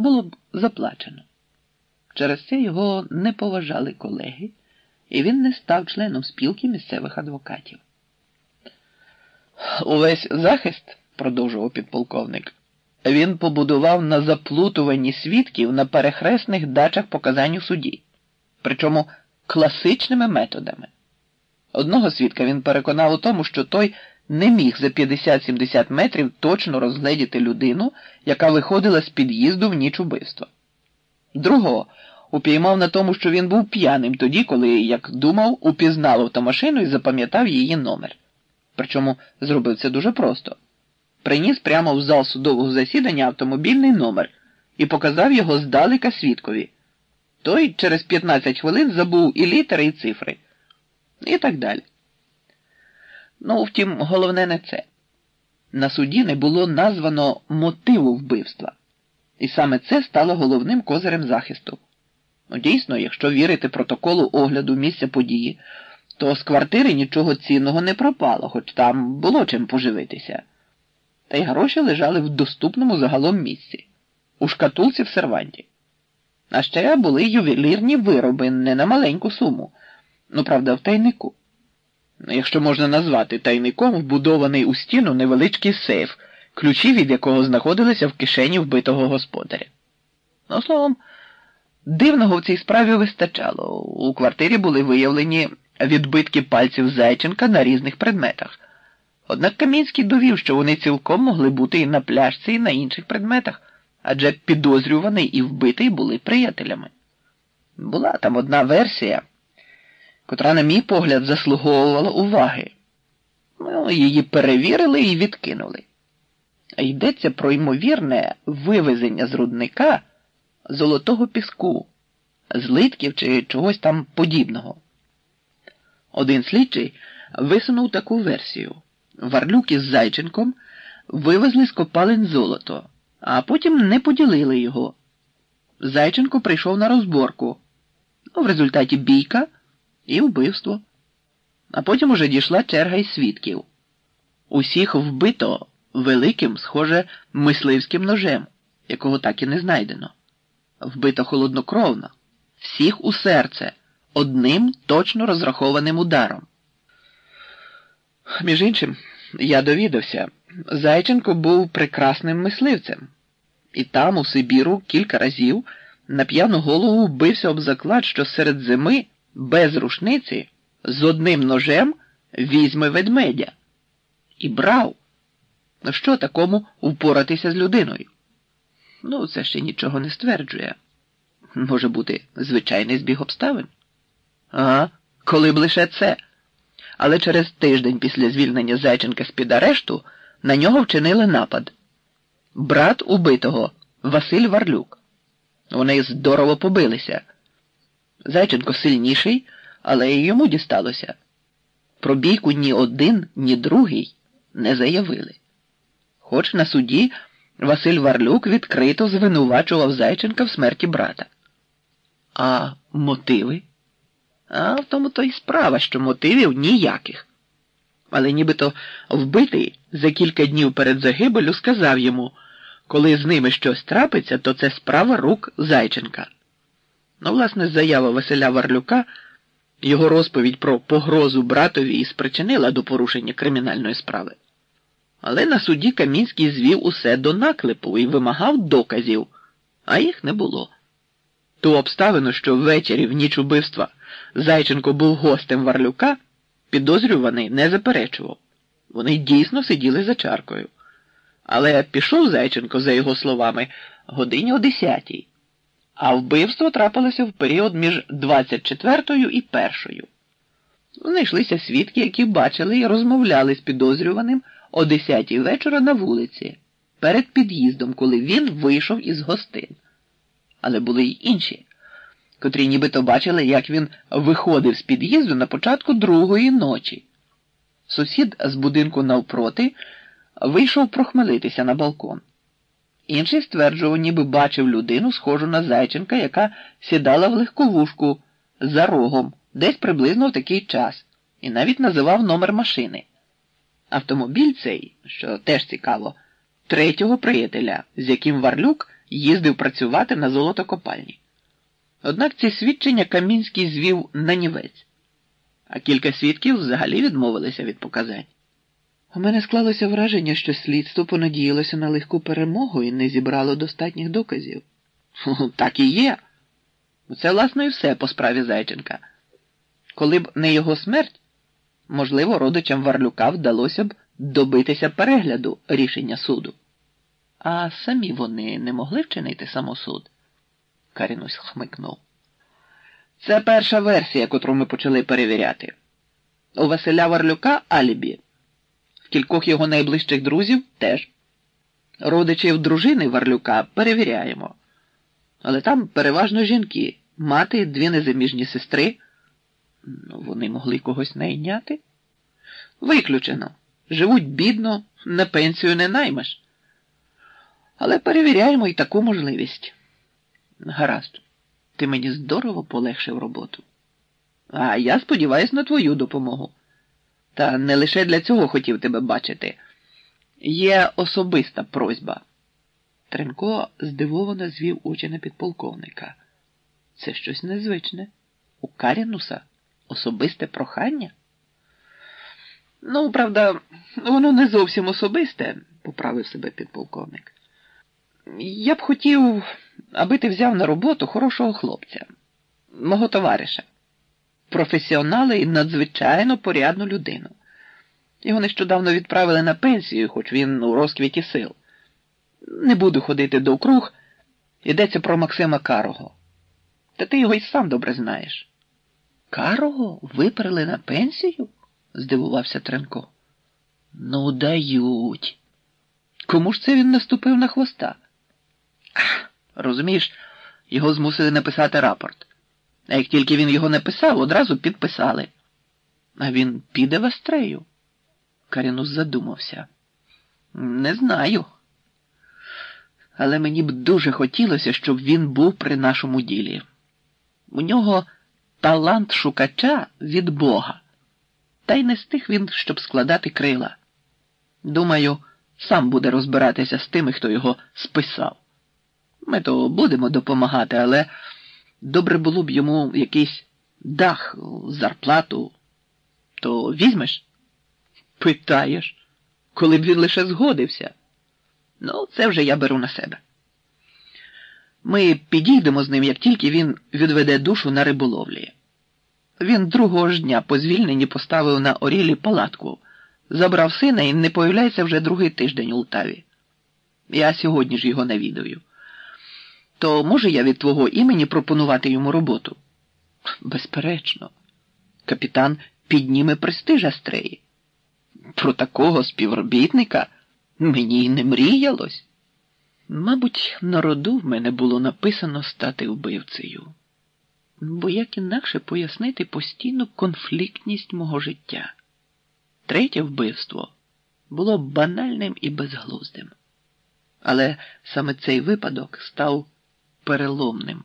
було б заплачено. Через це його не поважали колеги, і він не став членом спілки місцевих адвокатів. Увесь захист, продовжував підполковник, він побудував на заплутуванні свідків на перехресних дачах показань у суді, причому класичними методами. Одного свідка він переконав у тому, що той не міг за 50-70 метрів точно розгледіти людину, яка виходила з під'їзду в ніч убивства. Другого упіймав на тому, що він був п'яним тоді, коли, як думав, упізнав автомашину і запам'ятав її номер. Причому зробив це дуже просто. Приніс прямо в зал судового засідання автомобільний номер і показав його здалека свідкові. Той через 15 хвилин забув і літери, і цифри. І так далі. Ну, втім, головне не це. На суді не було названо мотиву вбивства. І саме це стало головним козирем захисту. Ну, дійсно, якщо вірити протоколу огляду місця події, то з квартири нічого цінного не пропало, хоч там було чим поживитися. Та й гроші лежали в доступному загалом місці, у шкатулці в серванті. А ще були ювелірні вироби не на маленьку суму, ну, правда, в тайнику. Якщо можна назвати тайником вбудований у стіну невеличкий сейф, ключі від якого знаходилися в кишені вбитого господаря. Ну, словом, дивного в цій справі вистачало. У квартирі були виявлені відбитки пальців Зайченка на різних предметах. Однак Камінський довів, що вони цілком могли бути і на пляшці, і на інших предметах, адже підозрюваний і вбитий були приятелями. Була там одна версія, котра, на мій погляд, заслуговувала уваги. Ну, Її перевірили і відкинули. Йдеться про ймовірне вивезення з рудника золотого піску, злитків чи чогось там подібного. Один слідчий висунув таку версію. Варлюк із Зайченком вивезли з копалин золото, а потім не поділили його. Зайченко прийшов на розборку. Ну, в результаті бійка і вбивство. А потім уже дійшла черга із свідків. Усіх вбито великим, схоже, мисливським ножем, якого так і не знайдено. Вбито холоднокровно, всіх у серце, одним точно розрахованим ударом. Між іншим, я довідався, Зайченко був прекрасним мисливцем, і там, у Сибіру, кілька разів на п'яну голову вбився об заклад, що серед зими без рушниці з одним ножем візьме ведмедя. І брав. Ну що такому впоратися з людиною? Ну, це ще нічого не стверджує. Може бути, звичайний збіг обставин? Ага, коли б лише це. Але через тиждень після звільнення Зайченка з під арешту на нього вчинили напад. Брат убитого Василь Варлюк. Вони здорово побилися. Зайченко сильніший, але й йому дісталося. Про бійку ні один, ні другий не заявили. Хоч на суді Василь Варлюк відкрито звинувачував Зайченка в смерті брата. А мотиви? А в тому то й справа, що мотивів ніяких. Але нібито вбитий за кілька днів перед загибелю сказав йому, коли з ними щось трапиться, то це справа рук Зайченка. Ну, власне, заява Василя Варлюка, його розповідь про погрозу братові і спричинила до порушення кримінальної справи. Але на суді Камінський звів усе до наклепу і вимагав доказів, а їх не було. Ту обставину, що ввечері в ніч убивства Зайченко був гостем Варлюка, підозрюваний не заперечував. Вони дійсно сиділи за чаркою. Але пішов Зайченко, за його словами, годині о десятій, а вбивство трапилося в період між 24 і першою. Знайшлися свідки, які бачили і розмовляли з підозрюваним о 10 вечора на вулиці, перед під'їздом, коли він вийшов із гостин. Але були й інші, котрі нібито бачили, як він виходив з під'їзду на початку другої ночі. Сусід з будинку навпроти вийшов прохмелитися на балкон. Інший стверджував, ніби бачив людину, схожу на Зайченка, яка сідала в легковушку за рогом десь приблизно в такий час, і навіть називав номер машини. Автомобіль цей, що теж цікаво, третього приятеля, з яким Варлюк їздив працювати на золотокопальні. Однак ці свідчення Камінський звів на нівець, а кілька свідків взагалі відмовилися від показань. У мене склалося враження, що слідство понадіялося на легку перемогу і не зібрало достатніх доказів. Так і є. Це, власне, і все по справі Зайченка. Коли б не його смерть, можливо, родичам Варлюка вдалося б добитися перегляду рішення суду. А самі вони не могли вчинити самосуд? Карінусь хмикнув. Це перша версія, котру ми почали перевіряти. У Василя Варлюка алібі. Кількох його найближчих друзів теж. Родичів дружини Варлюка перевіряємо. Але там переважно жінки, мати, дві незаміжні сестри. Ну, Вони могли когось найняти? Виключено. Живуть бідно, на пенсію не наймеш. Але перевіряємо і таку можливість. Гаразд, ти мені здорово полегшив роботу. А я сподіваюся на твою допомогу. Та не лише для цього хотів тебе бачити. Є особиста просьба. Тренко здивовано звів очі на підполковника. Це щось незвичне. У Карінуса особисте прохання? Ну, правда, воно не зовсім особисте, поправив себе підполковник. Я б хотів, аби ти взяв на роботу хорошого хлопця, мого товариша, професіонала і надзвичайно порядну людину. Його нещодавно відправили на пенсію, хоч він у розквіті сил. Не буду ходити до округ, йдеться про Максима Карого. Та ти його й сам добре знаєш. Карого виперли на пенсію? здивувався Тренко. Ну, дають. Кому ж це він наступив на хвоста? Ах, розумієш, його змусили написати рапорт. А як тільки він його написав, одразу підписали. А він піде в Астрею. Карінус задумався. Не знаю. Але мені б дуже хотілося, щоб він був при нашому ділі. У нього талант шукача від Бога. Та й не стиг він, щоб складати крила. Думаю, сам буде розбиратися з тими, хто його списав. Ми то будемо допомагати, але добре було б йому якийсь дах, зарплату. То візьмеш? Питаєш, коли б він лише згодився. Ну, це вже я беру на себе. Ми підійдемо з ним, як тільки він відведе душу на риболовлі. Він другого ж дня по звільненні поставив на орілі палатку, забрав сина і не появляється вже другий тиждень у Лтаві. Я сьогодні ж його навідаю. То може я від твого імені пропонувати йому роботу? Безперечно, капітан підніме престиж Астреї. Про такого співробітника мені й не мріялось. Мабуть, на роду в мене було написано стати вбивцею, бо як інакше пояснити постійну конфліктність мого життя. Третє вбивство було банальним і безглуздим. Але саме цей випадок став переломним.